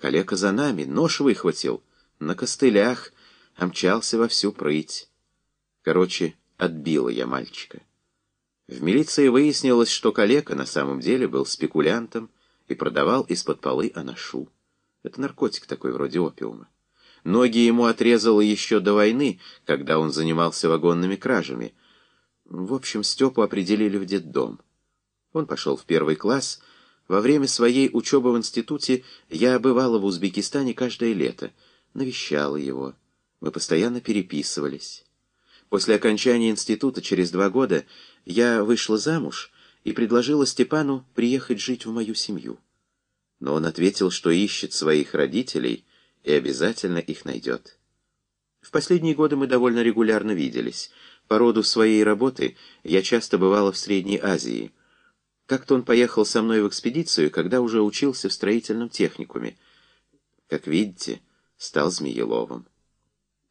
калека за нами, нож выхватил, на костылях, омчался во всю прыть. Короче, отбила я мальчика. В милиции выяснилось, что калека на самом деле был спекулянтом и продавал из-под полы анашу. Это наркотик такой, вроде опиума. Ноги ему отрезало еще до войны, когда он занимался вагонными кражами. В общем, Степу определили в детдом. Он пошел в первый класс. Во время своей учебы в институте я бывала в Узбекистане каждое лето, навещала его. Мы постоянно переписывались. После окончания института через два года я вышла замуж и предложила Степану приехать жить в мою семью. Но он ответил, что ищет своих родителей и обязательно их найдет. В последние годы мы довольно регулярно виделись. По роду своей работы я часто бывала в Средней Азии. Как-то он поехал со мной в экспедицию, когда уже учился в строительном техникуме. Как видите, стал Змееловым.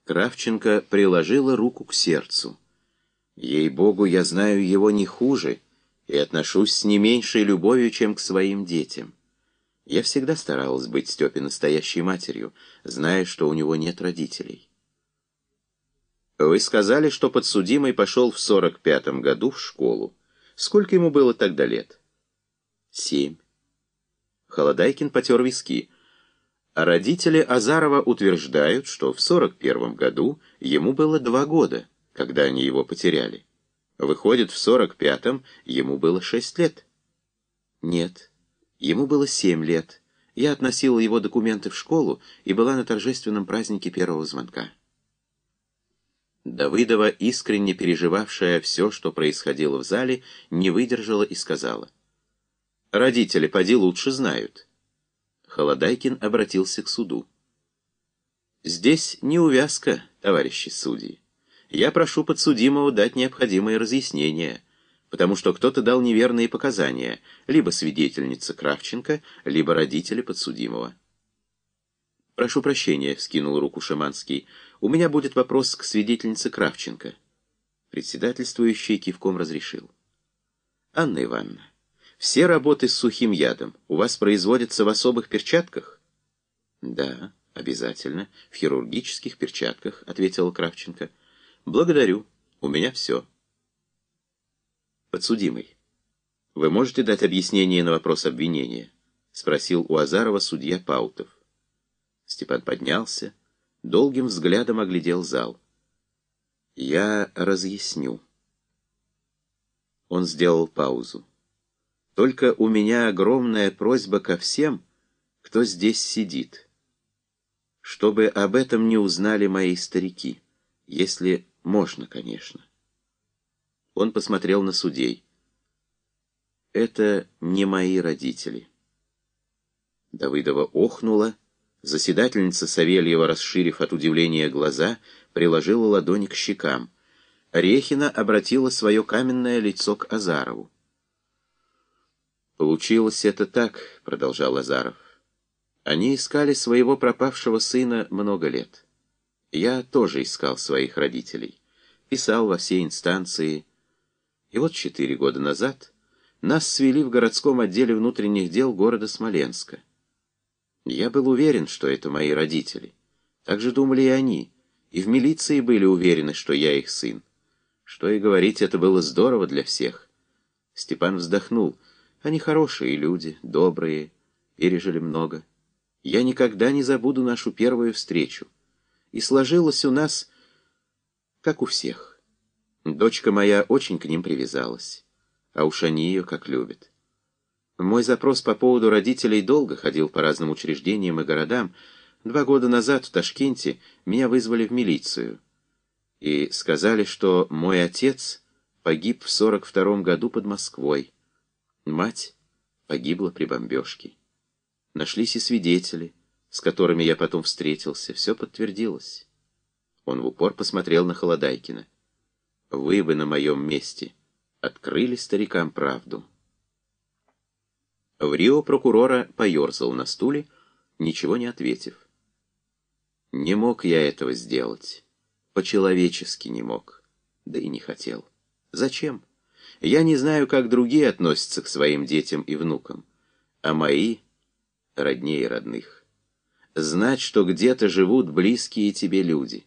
Кравченко приложила руку к сердцу. Ей-богу, я знаю его не хуже и отношусь с не меньшей любовью, чем к своим детям. Я всегда старалась быть Степе настоящей матерью, зная, что у него нет родителей. Вы сказали, что подсудимый пошел в сорок пятом году в школу. Сколько ему было тогда лет? Семь. Холодайкин потер виски. А родители Азарова утверждают, что в сорок первом году ему было два года, когда они его потеряли. Выходит, в сорок пятом ему было шесть лет. Нет. Ему было семь лет. Я относила его документы в школу и была на торжественном празднике первого звонка. Давыдова, искренне переживавшая все, что происходило в зале, не выдержала и сказала. «Родители, поди, лучше знают». Холодайкин обратился к суду. «Здесь не увязка, товарищи судьи. Я прошу подсудимого дать необходимые разъяснения» потому что кто-то дал неверные показания, либо свидетельница Кравченко, либо родители подсудимого. «Прошу прощения», — вскинул руку Шаманский. «У меня будет вопрос к свидетельнице Кравченко». Председательствующий кивком разрешил. «Анна Ивановна, все работы с сухим ядом у вас производятся в особых перчатках?» «Да, обязательно, в хирургических перчатках», — ответила Кравченко. «Благодарю, у меня все». Подсудимый, вы можете дать объяснение на вопрос обвинения? Спросил у Азарова судья Паутов. Степан поднялся, долгим взглядом оглядел зал. Я разъясню. Он сделал паузу. Только у меня огромная просьба ко всем, кто здесь сидит. Чтобы об этом не узнали мои старики, если можно, конечно. Он посмотрел на судей. «Это не мои родители». Давыдова охнула. Заседательница Савельева, расширив от удивления глаза, приложила ладонь к щекам. Рехина обратила свое каменное лицо к Азарову. «Получилось это так», — продолжал Азаров. «Они искали своего пропавшего сына много лет. Я тоже искал своих родителей. Писал во все инстанции, и вот четыре года назад нас свели в городском отделе внутренних дел города Смоленска. Я был уверен, что это мои родители. Так же думали и они, и в милиции были уверены, что я их сын. Что и говорить, это было здорово для всех. Степан вздохнул. Они хорошие люди, добрые, пережили много. Я никогда не забуду нашу первую встречу. И сложилось у нас, как у всех. Дочка моя очень к ним привязалась, а уж они ее как любят. Мой запрос по поводу родителей долго ходил по разным учреждениям и городам. Два года назад в Ташкенте меня вызвали в милицию и сказали, что мой отец погиб в сорок втором году под Москвой. Мать погибла при бомбежке. Нашлись и свидетели, с которыми я потом встретился. Все подтвердилось. Он в упор посмотрел на Холодайкина. Вы бы на моем месте открыли старикам правду. В Рио прокурора поерзал на стуле, ничего не ответив. Не мог я этого сделать. По-человечески не мог. Да и не хотел. Зачем? Я не знаю, как другие относятся к своим детям и внукам, а мои — роднее родных. знать, что где-то живут близкие тебе люди.